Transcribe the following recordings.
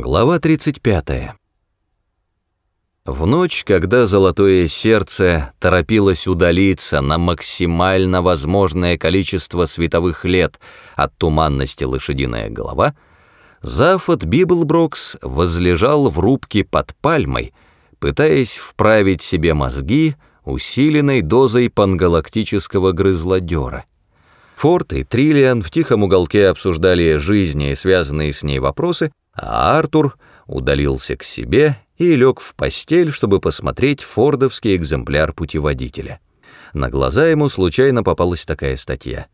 Глава 35. В ночь, когда золотое сердце торопилось удалиться на максимально возможное количество световых лет от туманности лошадиная голова, Зафод Библброкс возлежал в рубке под пальмой, пытаясь вправить себе мозги усиленной дозой пангалактического грызлодера. Форд и Триллиан в тихом уголке обсуждали жизни и связанные с ней вопросы, а Артур удалился к себе и лег в постель, чтобы посмотреть фордовский экземпляр путеводителя. На глаза ему случайно попалась такая статья.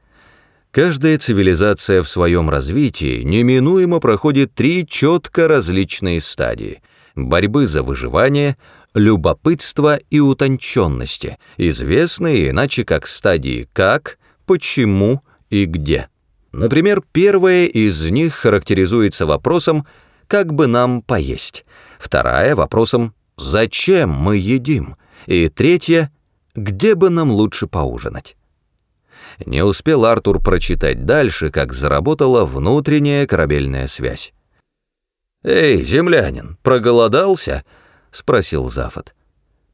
Каждая цивилизация в своем развитии неминуемо проходит три четко различные стадии — борьбы за выживание, любопытства и утонченности, известные иначе как стадии «как», «почему» и «где». Например, первая из них характеризуется вопросом «как бы нам поесть», вторая — вопросом «зачем мы едим?» и третья «где бы нам лучше поужинать?». Не успел Артур прочитать дальше, как заработала внутренняя корабельная связь. «Эй, землянин, проголодался?» — спросил Зафот.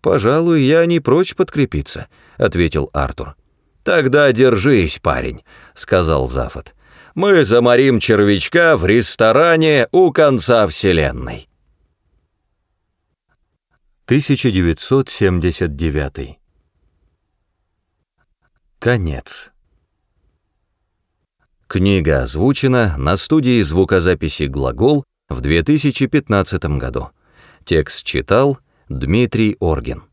«Пожалуй, я не прочь подкрепиться», — ответил Артур. «Тогда держись, парень», — сказал Зафот. «Мы заморим червячка в ресторане у конца вселенной». 1979 Конец. Книга озвучена на студии звукозаписи «Глагол» в 2015 году. Текст читал Дмитрий Оргин.